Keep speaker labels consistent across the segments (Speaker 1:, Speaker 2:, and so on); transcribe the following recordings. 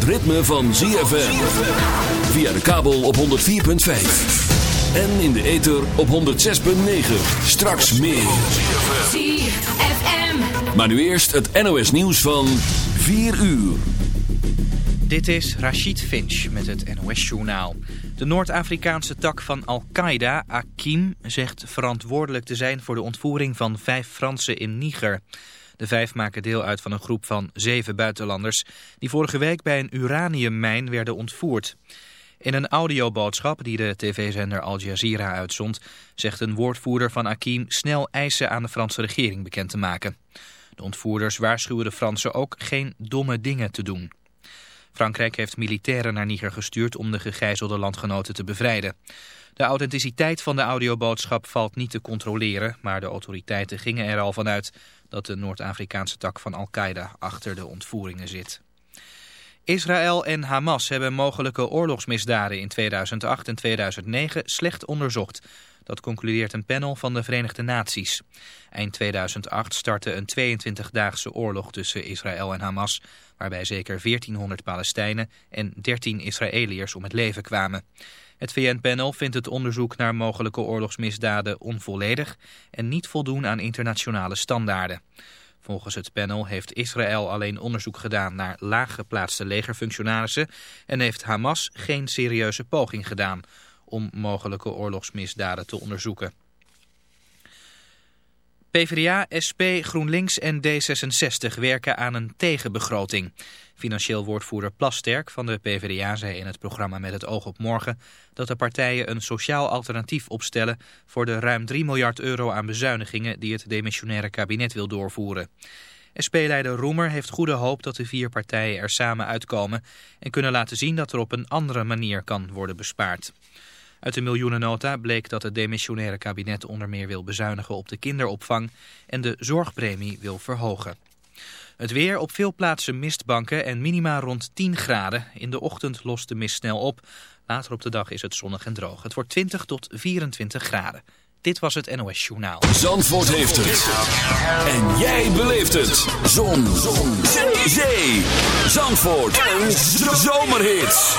Speaker 1: het ritme van ZFM. Via de kabel op 104.5. En in de ether op 106.9. Straks meer.
Speaker 2: ZFM.
Speaker 1: Maar nu eerst het NOS nieuws van 4 uur.
Speaker 3: Dit is Rachid Finch met het NOS-journaal. De Noord-Afrikaanse tak van Al-Qaeda, Akim, zegt verantwoordelijk te zijn voor de ontvoering van vijf Fransen in Niger. De vijf maken deel uit van een groep van zeven buitenlanders die vorige week bij een uraniummijn werden ontvoerd. In een audioboodschap die de tv-zender Al Jazeera uitzond, zegt een woordvoerder van Akim snel eisen aan de Franse regering bekend te maken. De ontvoerders waarschuwen de Fransen ook geen domme dingen te doen. Frankrijk heeft militairen naar Niger gestuurd om de gegijzelde landgenoten te bevrijden. De authenticiteit van de audioboodschap valt niet te controleren, maar de autoriteiten gingen er al vanuit dat de Noord-Afrikaanse tak van Al-Qaeda achter de ontvoeringen zit. Israël en Hamas hebben mogelijke oorlogsmisdaden in 2008 en 2009 slecht onderzocht. Dat concludeert een panel van de Verenigde Naties. Eind 2008 startte een 22-daagse oorlog tussen Israël en Hamas, waarbij zeker 1400 Palestijnen en 13 Israëliërs om het leven kwamen. Het VN-panel vindt het onderzoek naar mogelijke oorlogsmisdaden onvolledig en niet voldoen aan internationale standaarden. Volgens het panel heeft Israël alleen onderzoek gedaan naar laaggeplaatste legerfunctionarissen en heeft Hamas geen serieuze poging gedaan om mogelijke oorlogsmisdaden te onderzoeken. PvdA, SP, GroenLinks en D66 werken aan een tegenbegroting. Financieel woordvoerder Plasterk van de PvdA zei in het programma Met het oog op morgen... dat de partijen een sociaal alternatief opstellen... voor de ruim 3 miljard euro aan bezuinigingen die het demissionaire kabinet wil doorvoeren. SP-leider Roemer heeft goede hoop dat de vier partijen er samen uitkomen... en kunnen laten zien dat er op een andere manier kan worden bespaard. Uit de miljoenennota bleek dat het demissionaire kabinet onder meer wil bezuinigen op de kinderopvang en de zorgpremie wil verhogen. Het weer op veel plaatsen mistbanken en minima rond 10 graden. In de ochtend lost de mist snel op. Later op de dag is het zonnig en droog. Het wordt 20 tot 24 graden. Dit was het NOS Journaal.
Speaker 1: Zandvoort heeft het. En jij beleeft het. Zon. Zon. Zee. Zandvoort. Een zomerhit.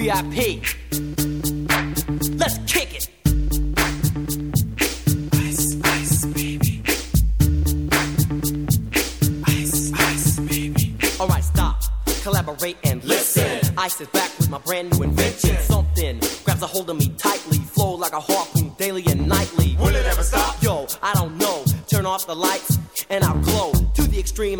Speaker 4: VIP. Let's kick it. Ice, ice, baby. Ice, ice, baby. All right, stop. Collaborate and listen. listen. Ice is back with my brand new invention.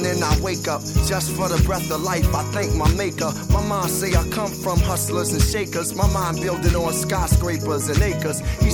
Speaker 5: Morning I wake up just for the breath of life. I thank my maker. My mind say I come from hustlers and shakers. My mind building on skyscrapers and acres. He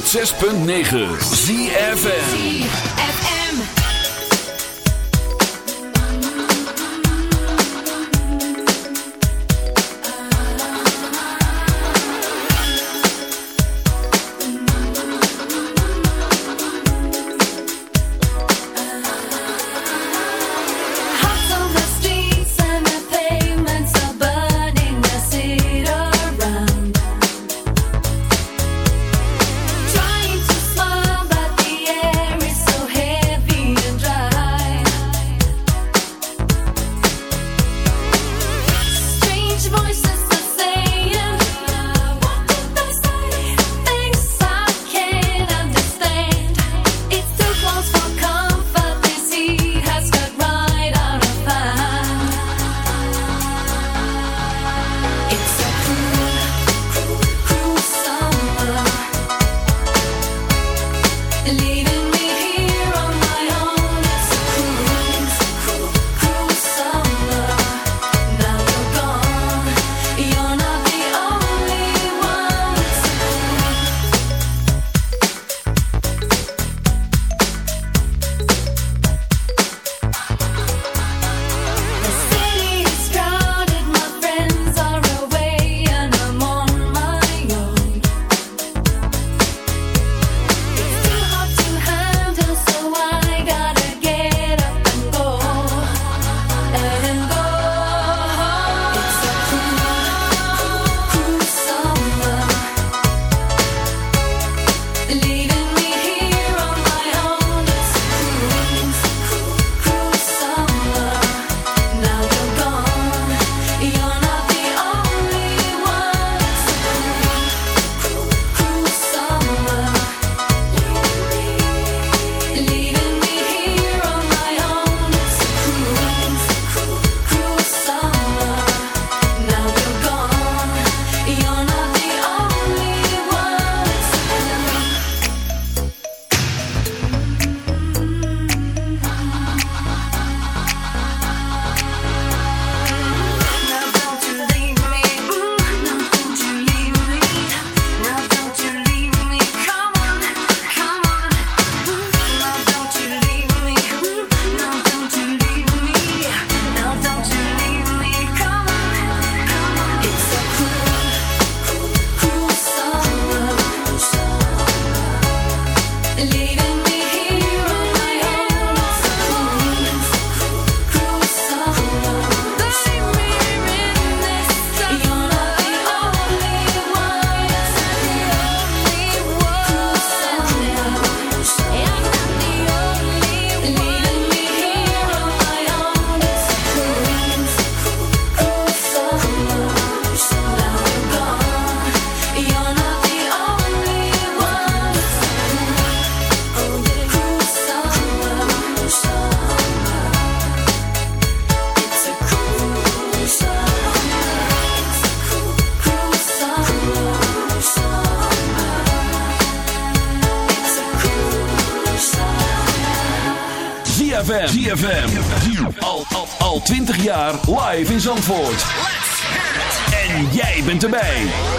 Speaker 1: 106.9
Speaker 2: ZFN To
Speaker 6: bij.